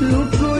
Luko